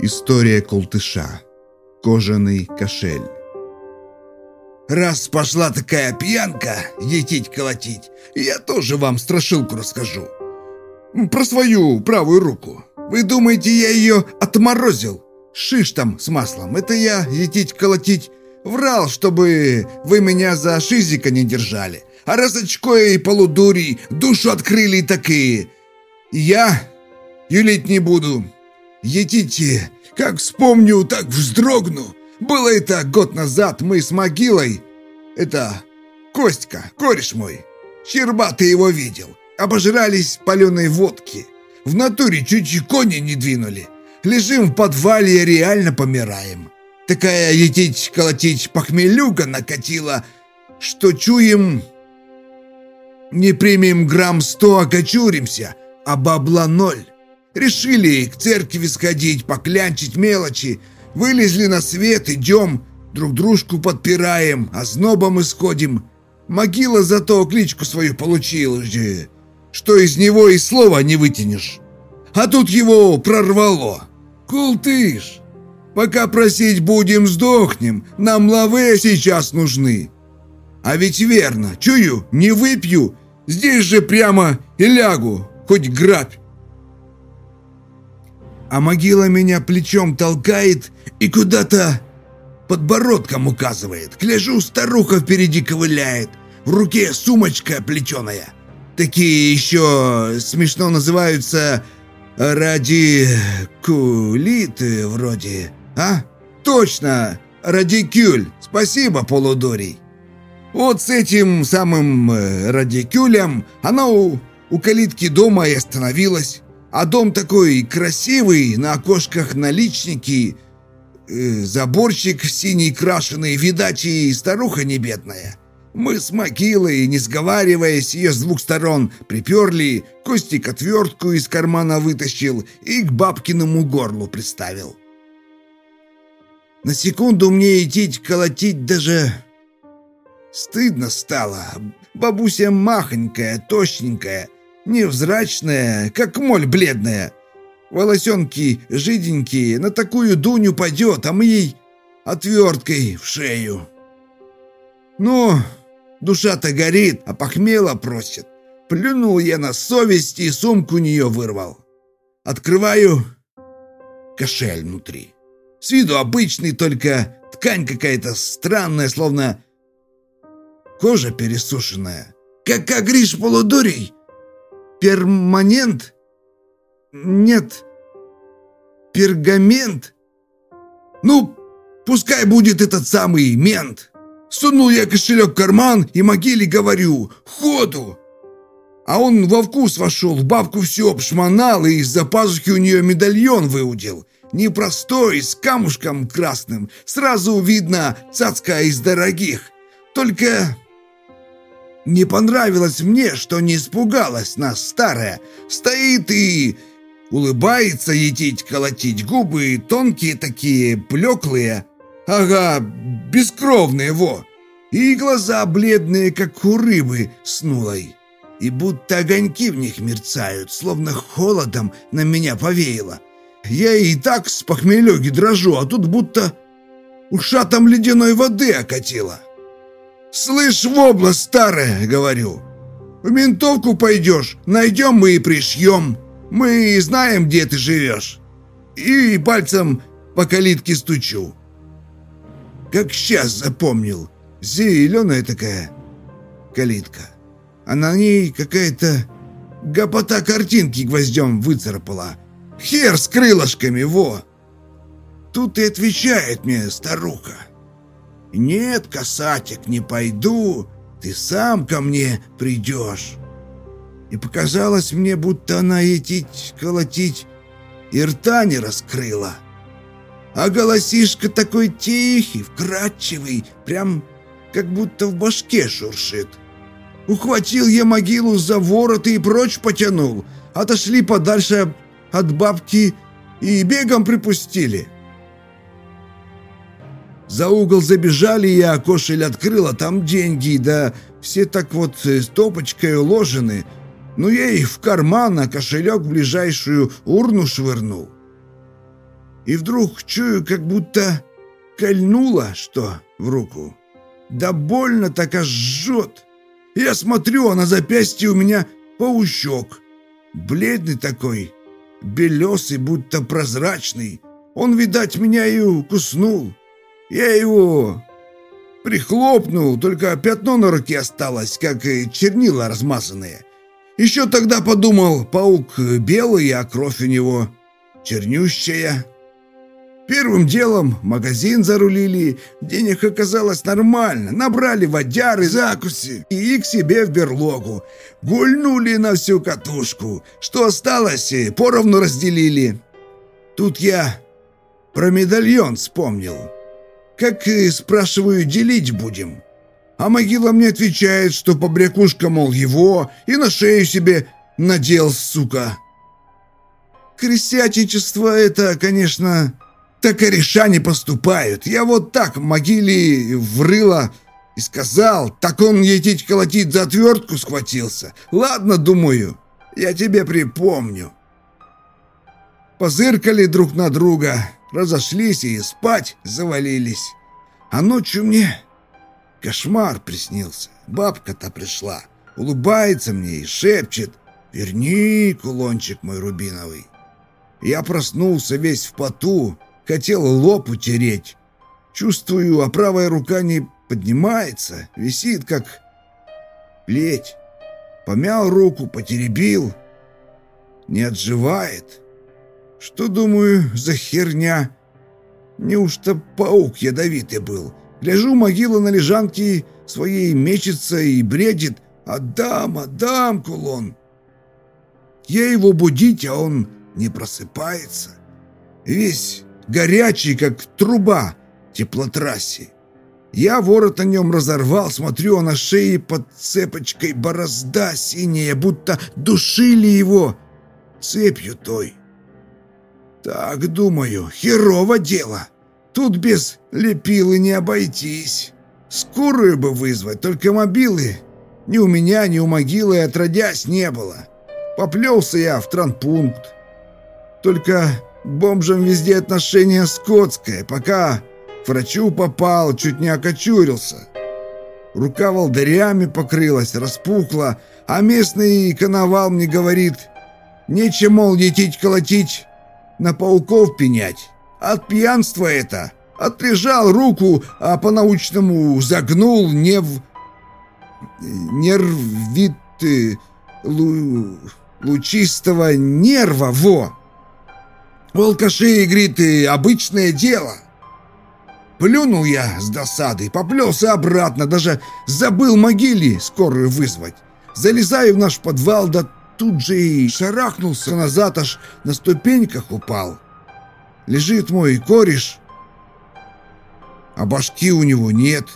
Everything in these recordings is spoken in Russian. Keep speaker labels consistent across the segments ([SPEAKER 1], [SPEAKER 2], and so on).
[SPEAKER 1] История Култыша. Кожаный кошель.
[SPEAKER 2] Раз пошла такая пьянка, етить-колотить, я тоже вам страшилку расскажу. Про свою правую руку. Вы думаете, я ее отморозил? Шиш там с маслом. Это я, етить-колотить, врал, чтобы вы меня за шизика не держали. А раз очко и полудурий душу открыли такие. Я юлить не буду. Едите, как вспомню, так вздрогну. Было это год назад, мы с могилой. Это Костька, кореш мой. Щербатый его видел. Обожрались паленой водки. В натуре чуть кони не двинули. Лежим в подвале и реально помираем. Такая етить-колотить похмелюга накатила, что чуем... Не примем грамм сто, окочуримся, а бабла ноль. Решили к церкви сходить, поклянчить мелочи. Вылезли на свет, идем, друг дружку подпираем, а ознобом исходим. Могила зато кличку свою получила же, что из него и слова не вытянешь. А тут его прорвало. Култыш, пока просить будем, сдохнем, нам лавы сейчас нужны. А ведь верно, чую, не выпью, здесь же прямо и лягу, хоть грабь а могила меня плечом толкает и куда-то подбородком указывает. Гляжу, старуха впереди ковыляет, в руке сумочка плеченая. Такие еще смешно называются радикулиты вроде, а? Точно, радикюль, спасибо, полудурий. Вот с этим самым э, радикюлем она у, у калитки дома и остановилась. А дом такой красивый, на окошках наличники, э, заборчик синий крашеный, видать, и старуха не бедная. Мы с могилой, не сговариваясь, ее с двух сторон приперли, Костик отвертку из кармана вытащил и к бабкиному горлу приставил. На секунду мне идти колотить даже стыдно стало. Бабуся махонькая, точненькая, невзрачная, как моль бледная. Волосенки жиденькие, на такую дуню падет, а мы ей отверткой в шею. Ну, душа-то горит, а похмела просит. Плюнул я на совесть и сумку у нее вырвал. Открываю кошель внутри. С виду обычный, только ткань какая-то странная, словно кожа пересушенная. Как Гриш полудурей, Перманент? Нет. Пергамент? Ну, пускай будет этот самый мент. Сунул я кошелек в карман и могиле говорю «Ходу!» А он во вкус вошел, бабку все обшмонал и из-за пазухи у нее медальон выудил. Непростой, с камушком красным. Сразу видно цацка из дорогих. Только не понравилось мне, что не испугалась нас старая. Стоит и улыбается етить-колотить губы, тонкие такие, блеклые. Ага, бескровные, во. И глаза бледные, как у рыбы снулой. И будто огоньки в них мерцают, словно холодом на меня повеяло. Я и так с похмелюги дрожу, а тут будто ушатом ледяной воды окатило. «Слышь, вобла старая!» — говорю. «В ментовку пойдешь, найдем мы и пришьем. Мы знаем, где ты живешь». И пальцем по калитке стучу. Как сейчас запомнил. Зеленая такая калитка. А на ней какая-то гопота картинки гвоздем выцарапала. Хер с крылышками, во! Тут и отвечает мне старуха. «Нет, касатик, не пойду, ты сам ко мне придешь». И показалось мне, будто она етить, колотить и рта не раскрыла. А голосишка такой тихий, вкрадчивый, прям как будто в башке шуршит. Ухватил я могилу за ворот и прочь потянул. Отошли подальше от бабки и бегом припустили. За угол забежали, я кошель открыл, а там деньги, да все так вот э, стопочкой уложены. Ну, я их в карман, а кошелек в ближайшую урну швырнул. И вдруг чую, как будто кольнуло что в руку. Да больно так аж жжет. Я смотрю, а на запястье у меня паучок. Бледный такой, белесый, будто прозрачный. Он, видать, меня и укуснул. Я его прихлопнул, только пятно на руке осталось, как чернила размазанные. Еще тогда подумал, паук белый, а кровь у него чернющая. Первым делом магазин зарулили, денег оказалось нормально, набрали водяры, закуси и к себе в берлогу. Гульнули на всю катушку, что осталось, поровну разделили. Тут я про медальон вспомнил. Как, спрашиваю, делить будем? А могила мне отвечает, что побрякушка, мол, его, и на шею себе надел, сука. Крестьяничество это, конечно, так кореша не поступают. Я вот так могиле врыла и сказал, так он етить колотить за отвертку схватился. Ладно, думаю, я тебе припомню. Позыркали друг на друга, разошлись и спать завалились. А ночью мне кошмар приснился. Бабка-то пришла, улыбается мне и шепчет, «Верни, кулончик мой рубиновый». Я проснулся весь в поту, хотел лоб утереть. Чувствую, а правая рука не поднимается, висит как плеть. Помял руку, потеребил. Не отживает. Что, думаю, за херня? Неужто паук ядовитый был? Гляжу, могила на лежанке своей мечется и бредит. «Отдам, отдам, кулон!» Я его будить, а он не просыпается. Весь горячий, как труба теплотрассе. Я ворот на нем разорвал, смотрю, а на шее под цепочкой борозда синяя, будто душили его цепью той. Так, думаю, херово дело. Тут без лепилы не обойтись. Скорую бы вызвать, только мобилы ни у меня, ни у могилы отродясь не было. Поплелся я в транпункт. Только бомжам везде отношение скотское. Пока к врачу попал, чуть не окочурился. Рука волдырями покрылась, распухла, а местный коновал мне говорит, нечем, мол, етить-колотить, на пауков пенять. От пьянства это. Отлежал руку, а по-научному загнул не в... Нервит... Лу... Лучистого нерва, во! Алкашей, говорит, обычное дело. Плюнул я с досады, поплелся обратно, даже забыл могиле скорую вызвать. Залезаю в наш подвал, да тут же и шарахнулся назад, аж на ступеньках упал. Лежит мой кореш, а башки у него нет.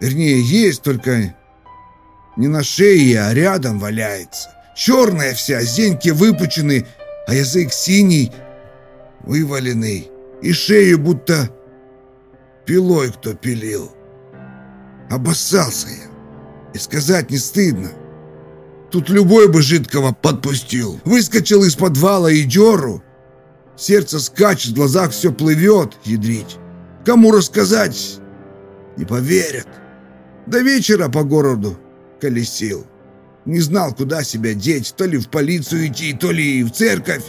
[SPEAKER 2] Вернее, есть, только не на шее, а рядом валяется. Черная вся, зеньки выпучены, а язык синий, вываленный, и шею будто пилой кто пилил. Обоссался я, и сказать не стыдно. Тут любой бы жидкого подпустил. Выскочил из подвала и деру. Сердце скачет, в глазах все плывет, ядрить. Кому рассказать? Не поверят. До вечера по городу колесил. Не знал, куда себя деть, то ли в полицию идти, то ли в церковь.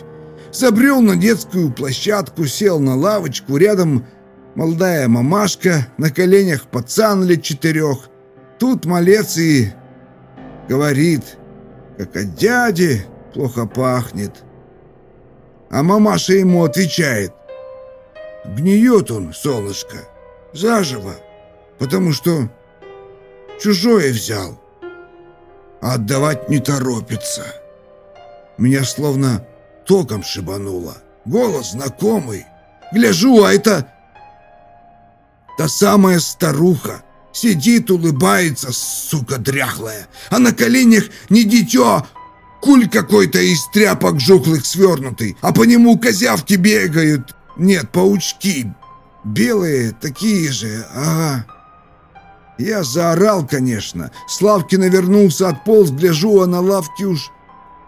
[SPEAKER 2] Забрел на детскую площадку, сел на лавочку, рядом молодая мамашка, на коленях пацан лет четырех. Тут малец и говорит, как от дяди плохо пахнет. А мамаша ему отвечает, гниет он, солнышко, заживо, потому что чужое взял, а отдавать не торопится. Меня словно током шибануло. Голос знакомый. Гляжу, а это... Та самая старуха. Сидит, улыбается, сука дряхлая. А на коленях не дитё, куль какой-то из тряпок жухлых свернутый. А по нему козявки бегают. Нет, паучки. Белые такие же, ага. Я заорал, конечно. Славки навернулся, отполз, гляжу, а на лавке уж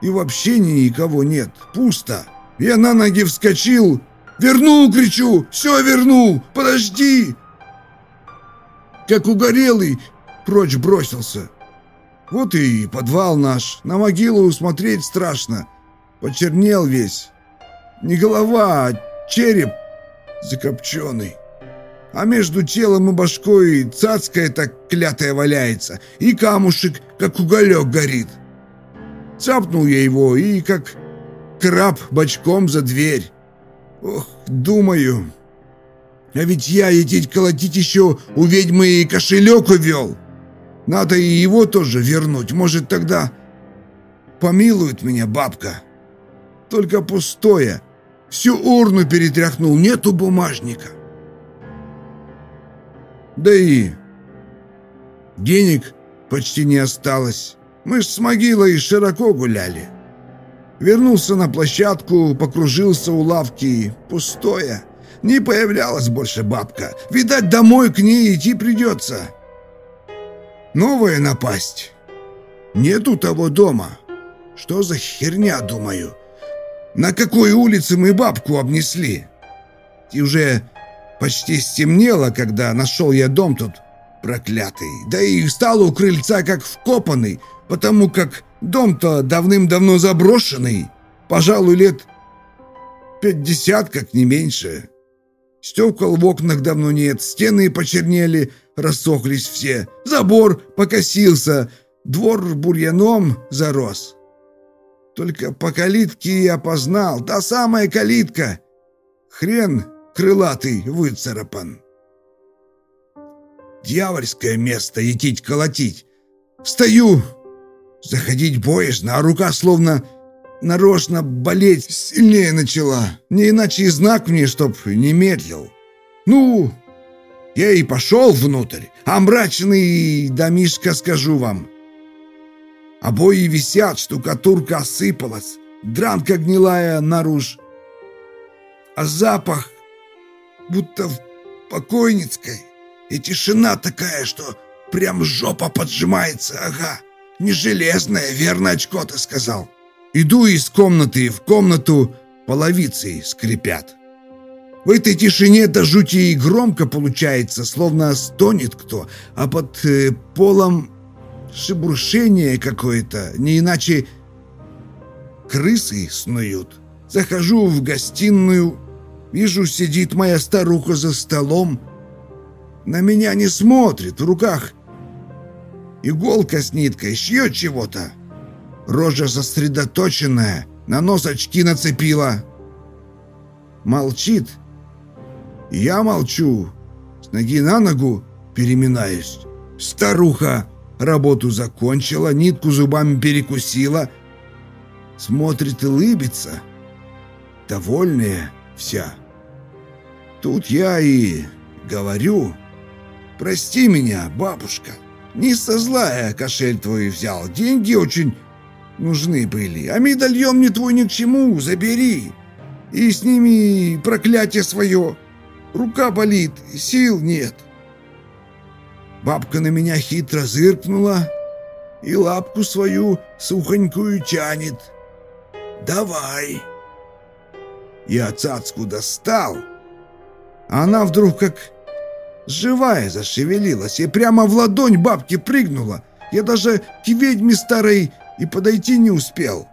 [SPEAKER 2] и вообще никого нет, пусто. Я на ноги вскочил, Верну, кричу, все верну, подожди. Как угорелый, прочь бросился. Вот и подвал наш, на могилу смотреть страшно. Почернел весь. Не голова, а череп закопченный. А между телом и башкой цацкая так клятая валяется, и камушек, как уголек, горит. Цапнул я его и, как краб, бочком за дверь. Ох, думаю, а ведь я едить колотить еще у ведьмы и кошелек увел. Надо и его тоже вернуть, может тогда помилует меня бабка. Только пустое. Всю урну перетряхнул, нету бумажника. Да и денег почти не осталось. Мы ж с могилой широко гуляли. Вернулся на площадку, покружился у лавки. Пустое. Не появлялась больше бабка. Видать, домой к ней идти придется. Новая напасть. Нету того дома. Что за херня, думаю? На какой улице мы бабку обнесли? И уже почти стемнело, когда нашел я дом тут проклятый. Да и стал у крыльца как вкопанный, потому как дом-то давным-давно заброшенный. Пожалуй, лет пятьдесят, как не меньше. Стекол в окнах давно нет, стены почернели, рассохлись все. Забор покосился, двор бурьяном зарос. Только по калитке я познал, та самая калитка. Хрен крылатый выцарапан. Дьявольское место етить-колотить. Стою, заходить боязно, а рука словно нарочно болеть сильнее начала. Не иначе и знак мне, чтоб не медлил. Ну, я и пошел внутрь, а мрачный домишка, скажу вам. Обои висят, штукатурка осыпалась, дранка гнилая наружь. А запах будто в покойницкой. И тишина такая, что прям жопа поджимается, ага. Не железная, верно очко ты сказал. Иду из комнаты в комнату, половицы скрипят. В этой тишине до жути и громко получается, словно стонет кто, а под э, полом шебуршение какое-то, не иначе крысы снуют. Захожу в гостиную, вижу, сидит моя старуха за столом. На меня не смотрит, в руках иголка с ниткой, шьет чего-то. Рожа сосредоточенная, на нос очки нацепила. Молчит. Я молчу. С ноги на ногу переминаюсь. Старуха работу закончила, нитку зубами перекусила. Смотрит и лыбится. Довольная вся. Тут я и говорю. Прости меня, бабушка. Не со зла я кошель твой взял. Деньги очень нужны были. А медальон мне твой ни к чему, забери. И сними проклятие свое. Рука болит, сил нет. Бабка на меня хитро зыркнула и лапку свою сухонькую тянет. «Давай!» Я цацку достал, она вдруг как живая зашевелилась и прямо в ладонь бабки прыгнула. Я даже к ведьме старой и подойти не успел.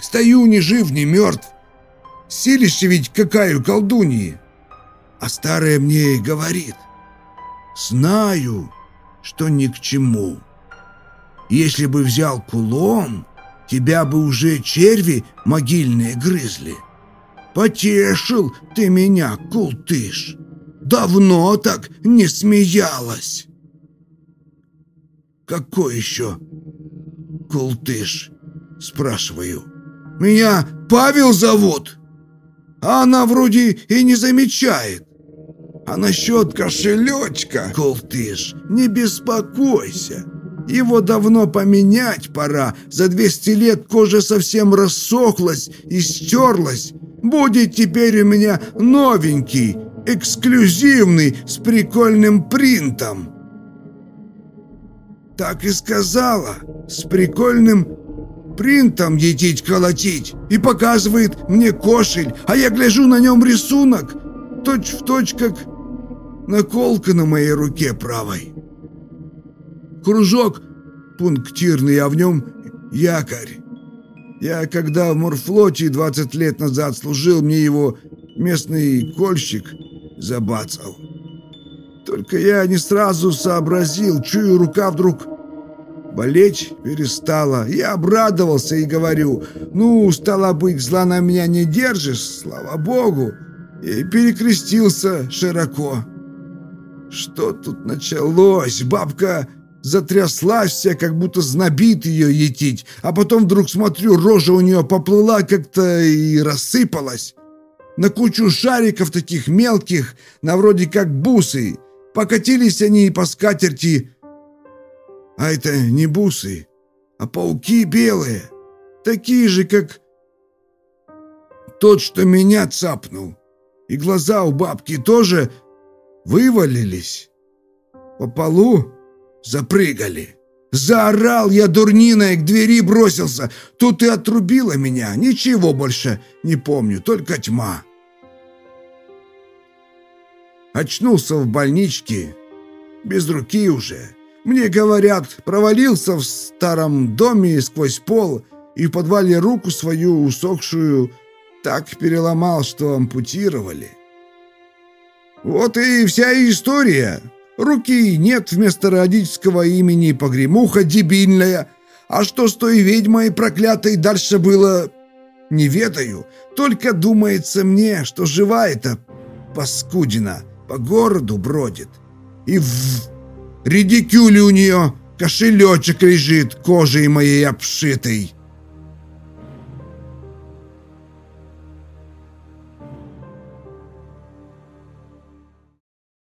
[SPEAKER 2] Стою ни жив, ни мертв. Силище ведь какая колдуньи. А старая мне говорит, знаю, что ни к чему. Если бы взял кулон, тебя бы уже черви могильные грызли. Потешил ты меня, култыш. Давно так не смеялась. Какой еще Култыш? Спрашиваю. Меня Павел зовут? А она вроде и не замечает. А насчет кошелечка, Култыш, не беспокойся. Его давно поменять пора. За 200 лет кожа совсем рассохлась и стерлась. Будет теперь у меня новенький, эксклюзивный, с прикольным принтом. Так и сказала, с прикольным принтом етить колотить и показывает мне кошель, а я гляжу на нем рисунок, точь в точь как наколка на моей руке правой. Кружок пунктирный, а в нем якорь. Я когда в морфлоте 20 лет назад служил, мне его местный кольщик забацал. Только я не сразу сообразил, чую, рука вдруг болеть перестала. Я обрадовался и говорю, ну, стало быть, зла на меня не держишь, слава богу. И перекрестился широко. Что тут началось? Бабка затряслась вся, как будто знобит ее етить, а потом вдруг смотрю, рожа у нее поплыла как-то и рассыпалась. На кучу шариков таких мелких, на вроде как бусы. Покатились они по скатерти. А это не бусы, а пауки белые, такие же, как тот, что меня цапнул. И глаза у бабки тоже вывалились. По полу запрыгали. Заорал я дурниной, к двери бросился. Тут и отрубила меня. Ничего больше не помню, только тьма. Очнулся в больничке, без руки уже. Мне говорят, провалился в старом доме сквозь пол и в подвале руку свою усохшую так переломал, что ампутировали. Вот и вся история. Руки нет вместо родительского имени, погремуха дебильная. А что с той ведьмой проклятой дальше было, не ведаю. Только думается мне, что жива эта паскудина по городу бродит. И в редикюле у нее кошелечек лежит кожей моей обшитый.